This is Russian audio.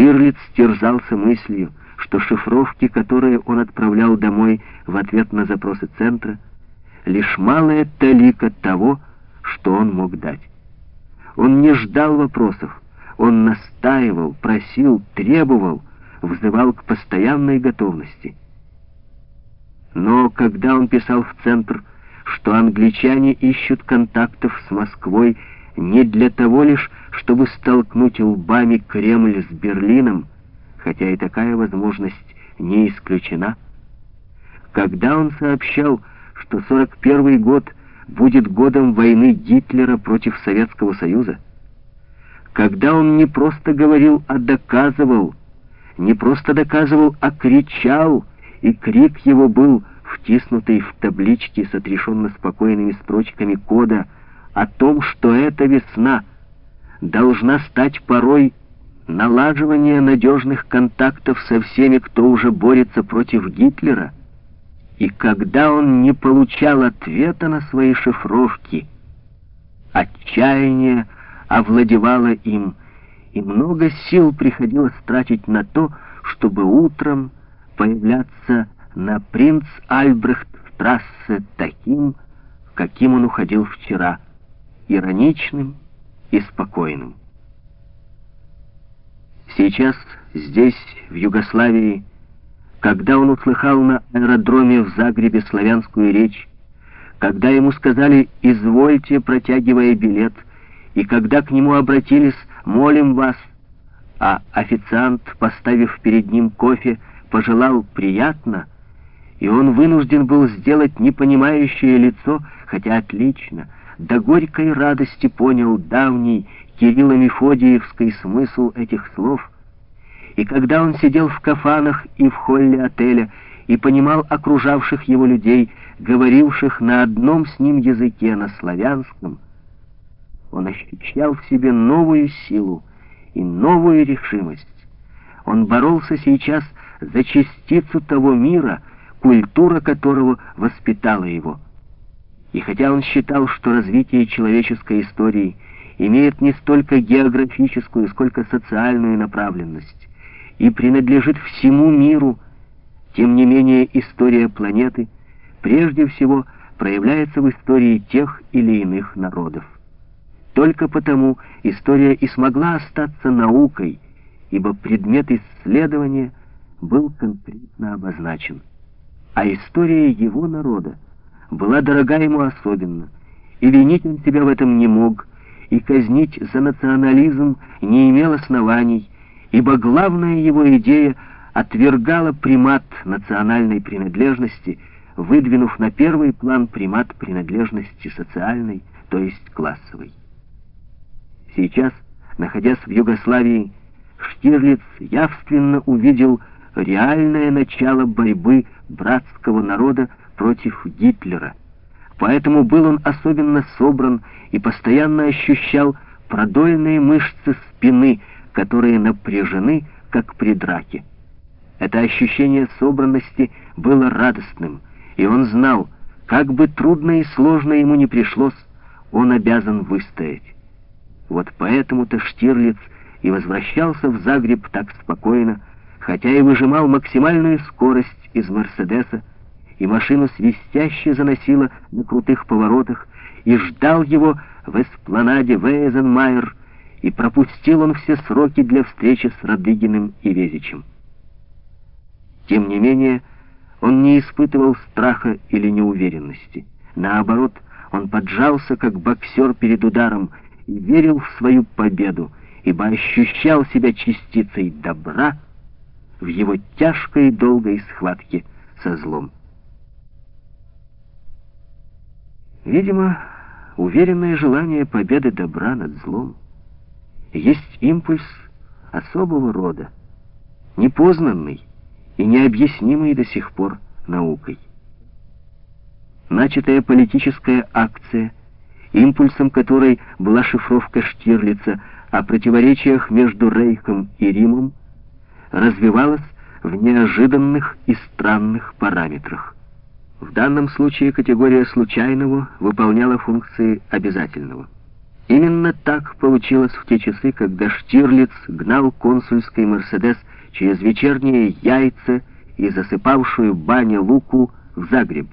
Штирлиц терзался мыслью, что шифровки, которые он отправлял домой в ответ на запросы центра, лишь малая талика того, что он мог дать. Он не ждал вопросов, он настаивал, просил, требовал, взывал к постоянной готовности. Но когда он писал в центр, что англичане ищут контактов с Москвой не для того лишь, чтобы столкнуть лбами Кремль с Берлином, хотя и такая возможность не исключена, когда он сообщал, что 41 год будет годом войны Гитлера против Советского Союза, когда он не просто говорил, а доказывал, не просто доказывал, а кричал, и крик его был втиснутый в таблички с отрешенно спокойными строчками кода о том, что эта весна должна стать порой налаживания надежных контактов со всеми, кто уже борется против Гитлера, и когда он не получал ответа на свои шифровки, отчаяние овладевало им, и много сил приходилось тратить на то, чтобы утром появляться на принц Альбрехт в трассе таким, каким он уходил вчера, ироничным и спокойным. Сейчас, здесь, в Югославии, когда он услыхал на аэродроме в Загребе славянскую речь, когда ему сказали «извольте, протягивая билет», и когда к нему обратились «молим вас», а официант, поставив перед ним кофе, пожелал «приятно», и он вынужден был сделать непонимающее лицо, хотя отлично, до горькой радости понял давний Кирилло-Мефодиевский смысл этих слов, и когда он сидел в кафанах и в холле отеля и понимал окружавших его людей, говоривших на одном с ним языке, на славянском, он ощущал в себе новую силу и новую решимость. Он боролся сейчас за частицу того мира, культура которого воспитала его. И хотя он считал, что развитие человеческой истории имеет не столько географическую, сколько социальную направленность и принадлежит всему миру, тем не менее история планеты прежде всего проявляется в истории тех или иных народов. Только потому история и смогла остаться наукой, ибо предмет исследования был конкретно обозначен а история его народа была дорога ему особенно, и винить он себя в этом не мог, и казнить за национализм не имел оснований, ибо главная его идея отвергала примат национальной принадлежности, выдвинув на первый план примат принадлежности социальной, то есть классовой. Сейчас, находясь в Югославии, Штирлиц явственно увидел реальное начало борьбы братского народа против Гитлера. Поэтому был он особенно собран и постоянно ощущал продольные мышцы спины, которые напряжены, как при драке. Это ощущение собранности было радостным, и он знал, как бы трудно и сложно ему не пришлось, он обязан выстоять. Вот поэтому-то Штирлиц и возвращался в Загреб так спокойно, хотя и выжимал максимальную скорость из «Мерседеса», и машину свистяще заносила на крутых поворотах, и ждал его в эспланаде Вейзенмайер, и пропустил он все сроки для встречи с Родригиным и Везичем. Тем не менее, он не испытывал страха или неуверенности. Наоборот, он поджался, как боксер перед ударом, и верил в свою победу, ибо ощущал себя частицей добра, в его тяжкой и долгой схватке со злом. Видимо, уверенное желание победы добра над злом есть импульс особого рода, непознанный и необъяснимый до сих пор наукой. Начатая политическая акция, импульсом которой была шифровка Штирлица о противоречиях между Рейхом и Римом, развивалась в неожиданных и странных параметрах. В данном случае категория случайного выполняла функции обязательного. Именно так получилось в те часы, когда Штирлиц гнал консульский «Мерседес» через вечерние яйца и засыпавшую баню Луку в Загреб.